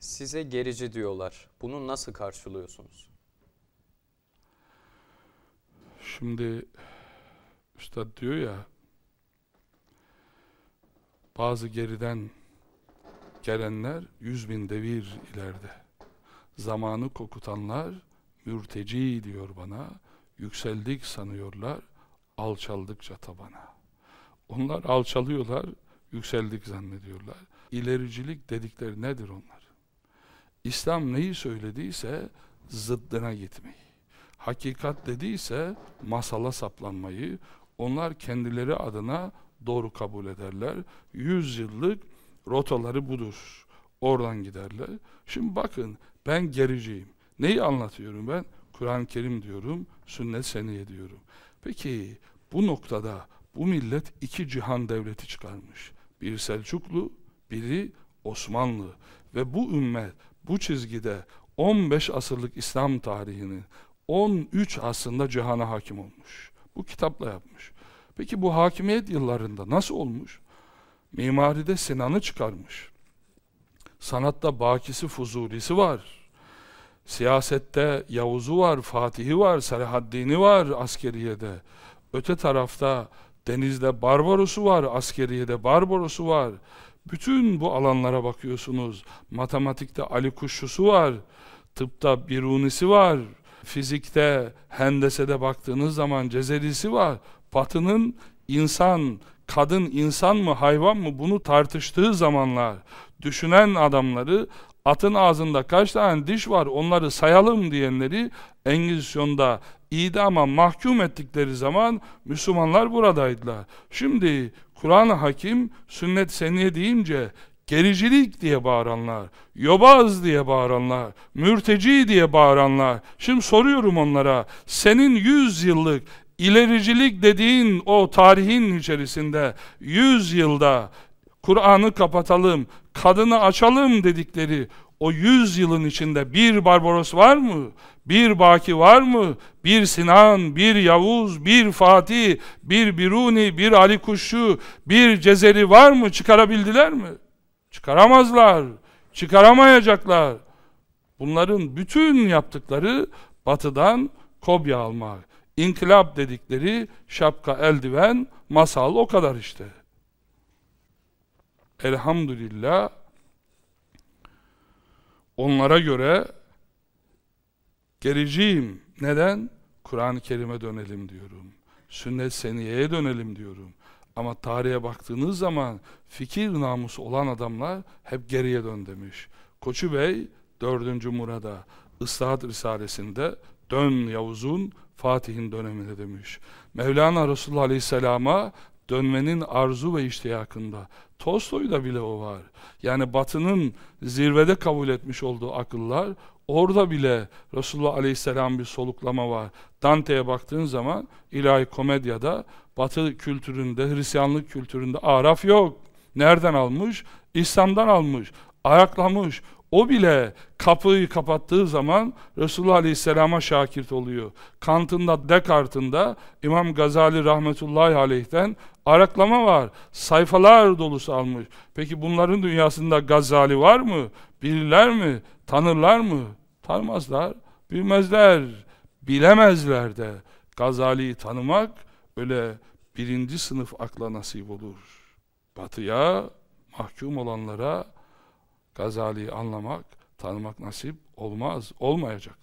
Size gerici diyorlar. Bunu nasıl karşılıyorsunuz? Şimdi Üstad diyor ya bazı geriden gelenler yüz bin devir ileride. Zamanı kokutanlar mürteci diyor bana. Yükseldik sanıyorlar alçaldıkça tabana. Onlar alçalıyorlar, yükseldik zannediyorlar. İlericilik dedikleri nedir onlar? İslam neyi söylediyse zıddına gitmeyi. Hakikat dediyse masala saplanmayı, onlar kendileri adına doğru kabul ederler. Yüz yıllık rotaları budur. Oradan giderler. Şimdi bakın ben gericiyim. Neyi anlatıyorum ben? Kur'an-ı Kerim diyorum, sünnet seniye diyorum. Peki bu noktada bu millet iki cihan devleti çıkarmış. Biri Selçuklu, biri Osmanlı. Ve bu ümmet bu çizgide 15 asırlık İslam tarihinin 13 aslında cihana hakim olmuş. Bu kitapla yapmış. Peki bu hakimiyet yıllarında nasıl olmuş? Mimaride Sinan'ı çıkarmış. Sanatta Bakisi Fuzulisi var. Siyasette Yavuz'u var, Fatih'i var, Selahaddin'i var askeriyede. Öte tarafta denizde Barbaros'u var, askeriyede Barbaros'u var. Bütün bu alanlara bakıyorsunuz. Matematikte Ali Kuşçusu var, tıpta Birunisi var, fizikte, hendesede baktığınız zaman Cezelisi var. Batının insan, kadın insan mı hayvan mı bunu tartıştığı zamanlar düşünen adamları atın ağzında kaç tane diş var onları sayalım diyenleri Engizisyon'da idama mahkum ettikleri zaman Müslümanlar buradaydılar. Şimdi Kur'an-ı Hakim sünnet seniye deyince gericilik diye bağıranlar, yobaz diye bağıranlar, mürteci diye bağıranlar. Şimdi soruyorum onlara, senin yüz yıllık ilericilik dediğin o tarihin içerisinde yüz yılda Kur'an'ı kapatalım, kadını açalım dedikleri o yüz yılın içinde bir Barbaros var mı? Bir Baki var mı? Bir Sinan, bir Yavuz, bir Fatih, bir Biruni, bir Ali Kuşçu, bir Cezeri var mı? Çıkarabildiler mi? Çıkaramazlar. Çıkaramayacaklar. Bunların bütün yaptıkları batıdan kopya almak. İnkılap dedikleri şapka, eldiven, masal o kadar işte. Elhamdülillah onlara göre gericiyim. Neden? Kur'an-ı Kerim'e dönelim diyorum. Sünnet seniyeye dönelim diyorum. Ama tarihe baktığınız zaman fikir namusu olan adamlar hep geriye dön demiş. Koçu Bey 4. Murad'a Islahat Risalesi'nde dön Yavuz'un Fatih'in döneminde demiş. Mevlana Resulullah Aleyhisselam'a dönmenin arzu ve iştiyakında. Tolstoy'da bile o var. Yani batının zirvede kabul etmiş olduğu akıllar orada bile Resulullah Aleyhisselam bir soluklama var. Dante'ye baktığın zaman ilahi komedyada batı kültüründe, Hristiyanlık kültüründe araf yok. Nereden almış? İslam'dan almış. Ayaklamış. O bile kapıyı kapattığı zaman Resulullah Aleyhisselam'a şakirt oluyor. Kant'ında, Descartes'ında İmam Gazali rahmetullahi aleyhten araklama var. Sayfalar dolusu almış. Peki bunların dünyasında Gazali var mı? Bilirler mi? Tanırlar mı? Tanımazlar. Bilmezler. Bilemezler de. Gazali'yi tanımak öyle birinci sınıf akla nasip olur. Batıya mahkum olanlara Gazali'yi anlamak, tanımak nasip olmaz, olmayacak.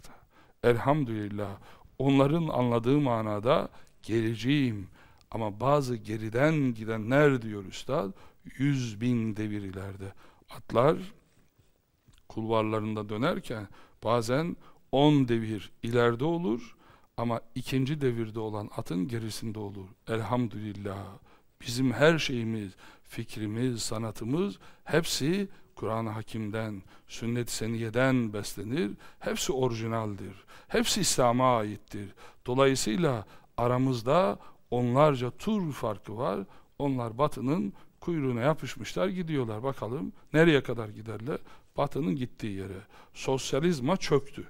Elhamdülillah onların anladığı manada geleceğim. Ama bazı geriden gidenler diyor üstad, yüz bin devir ileride. Atlar kulvarlarında dönerken bazen on devir ileride olur ama ikinci devirde olan atın gerisinde olur. Elhamdülillah. Bizim her şeyimiz, fikrimiz, sanatımız hepsi Kur'an-ı Hakim'den, sünnet-i seniyeden beslenir. Hepsi orijinaldir. Hepsi İslam'a aittir. Dolayısıyla aramızda onlarca tur farkı var. Onlar batının kuyruğuna yapışmışlar gidiyorlar. Bakalım nereye kadar giderler? Batının gittiği yere. Sosyalizma çöktü.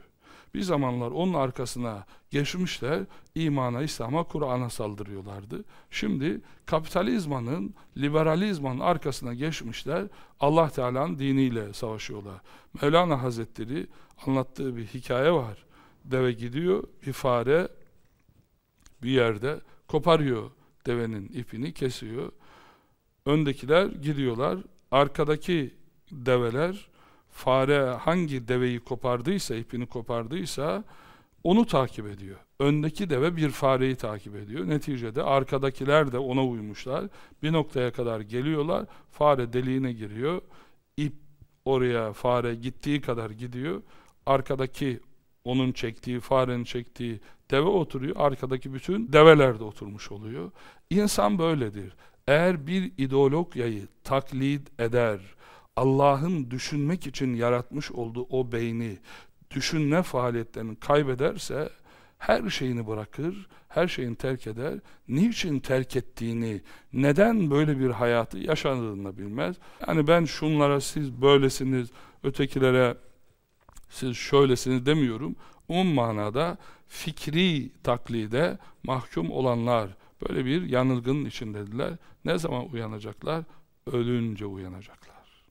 Bir zamanlar onun arkasına geçmişler, imana, İslam'a, Kur'an'a saldırıyorlardı. Şimdi kapitalizmanın, liberalizmanın arkasına geçmişler, Allah Teala'nın diniyle savaşıyorlar. Mevlana Hazretleri anlattığı bir hikaye var. Deve gidiyor, bir fare bir yerde koparıyor devenin ipini, kesiyor. Öndekiler gidiyorlar, arkadaki develer fare hangi deveyi kopardıysa, ipini kopardıysa onu takip ediyor. Öndeki deve bir fareyi takip ediyor. Neticede arkadakiler de ona uymuşlar. Bir noktaya kadar geliyorlar. Fare deliğine giriyor. İp oraya fare gittiği kadar gidiyor. Arkadaki onun çektiği, farenin çektiği deve oturuyor. Arkadaki bütün develer de oturmuş oluyor. İnsan böyledir. Eğer bir ideologyayı taklit eder, Allah'ın düşünmek için yaratmış olduğu o beyni, düşünme faaliyetlerini kaybederse, her şeyini bırakır, her şeyini terk eder. Niçin terk ettiğini, neden böyle bir hayatı yaşadığını bilmez. Yani ben şunlara siz böylesiniz, ötekilere siz şöylesiniz demiyorum. Umum manada fikri taklide mahkum olanlar böyle bir yanılgının içindediler. Ne zaman uyanacaklar? Ölünce uyanacaklar.